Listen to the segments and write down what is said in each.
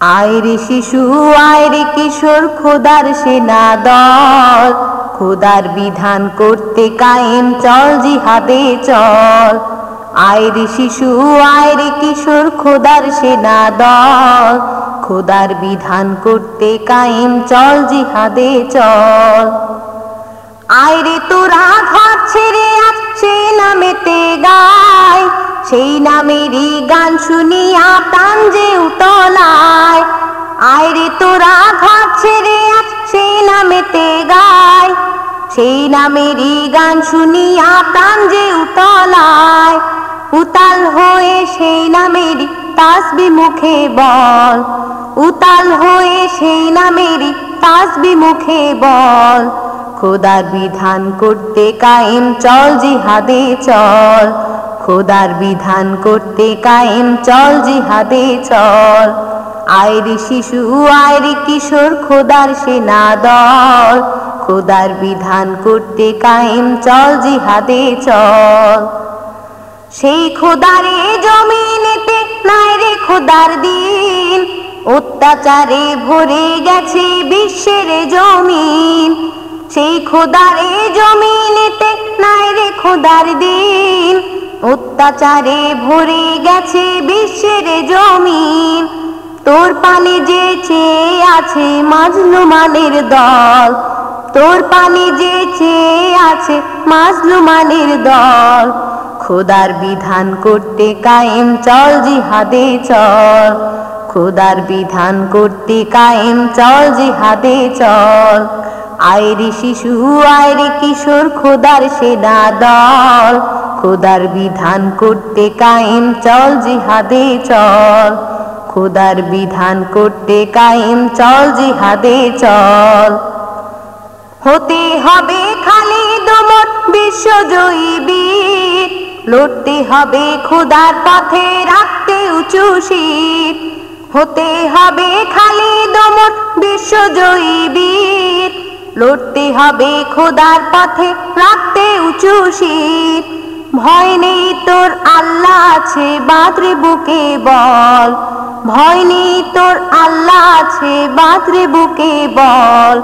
আয়রে শিশু আয়রে কিশোর, খোদার সেনা দল। খোদার বিধান করতে কায়েম চল, জিহাদে চল। আয়রে শিশু আয়রে কিশোর, খোদার সেনা দল। খোদার বিধান করতে কায়েম চল, জিহাদে চল। সেই নামেরই গান শুনিয়া প্রাণ যে উতলায়। আয় রে তোরা ঘর ছেড়ে আজ সেই নামেতে গায়। সেই নামেরই গান শুনিয়া প্রাণ যে উতলায়। উতাল হয়ে সেই নামেরই তাসবি মুখে বল। উতাল হয়ে সেই নামেরই তাসবি মুখে বল। খোদার বিধান করতে কায়েম চল, জিহাদে চল। খোদার বিধান করতে কায়েম চল, জিহাদে চল। আয়রে শিশু আয়রে কিশোর, খোদার সেনা দল। খোদার বিধান করতে কায়েম চল, জিহাদে চল। সেই খোদারে জমিনেতে নাই রে খোদার দিন। অত্যাচারে ভরে গেছে বিশ্বের জমিন। সেই খোদারে জমিনেতে নাই রে খোদার দিন। অত্যাচারে ভরে গেছে বিশ্বের জমিন। তোর পানে যে চেয়ে আছে মাজলুমানের দল। তোর পানে যে চেয়ে আছে মাজলুমানের দল। খোদার বিধান করতে কায়েম চল জিহাদে চল। খোদার বিধান করতে কায়েম চল জিহাদে চল। আয়রে শিশু আয়রে কিশোর, খোদার সেনা দল। খোদার বিধান করতে কায়েম চল, জিহাদে চল। খোদার বিধান করতে কায়েম চল, জিহাদে চল। হতে হবে খালি দমন বিশ্বজয়ী বীর। লড়তে হবে খোদার পথে রাখতে উঁচু শীত হতে হবে খালি দমন বিশ্বজয়ী বীর। লড়তে হবে খোদার পথে রাখতে উঁচু শীত ভয় নেই তোর, আল্লাহ আছে, বাদরে বুকে বল। ভয় নেই তোর, আল্লাহ আছে, বাদরে বুকে বল।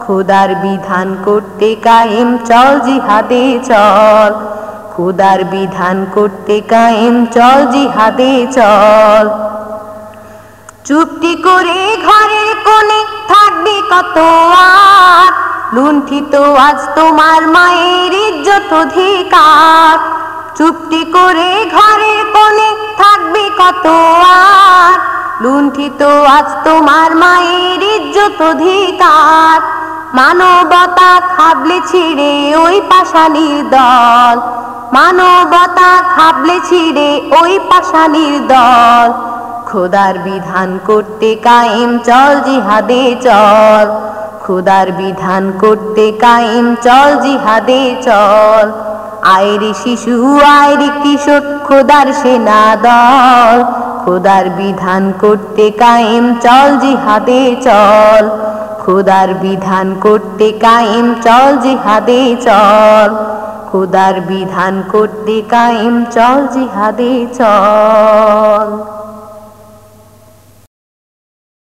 খোদার বিধান করতে কায়েম চল, জিহাদে চল। খোদার বিধান করতে কায়েম চল, জিহাদে চল। চুপটি করে ঘরের কোণে থাকবে কত আর? লুণ্ঠিত আজ তোমার মায়ের ইজ্জত অধিকার। চুপটি করে ঘরে কোণে থাকবে কত আর। লুণ্ঠিত আজ তোমার মায়ের ইজ্জত অধিকার। মানবতা খাবলে ছিঁড়ে ওই পাশানির দল। মানবতা খাবলে ছিঁড়ে ওই পাশানির দল। খোদার বিধান করতে কায়েম চল, জিহাদে চল। খোদার বিধান করতে কায়েম, চল জিহাদে চল। আয়রে শিশু আয়রে কিশোর খোদার সেনা দল। খোদার বিধান করতে কায়েম, চল জিহাদে চল। খোদার বিধান করতে কায়েম, চল জিহাদে চল। খোদার বিধান করতে কায়েম, চল জিহাদে চল।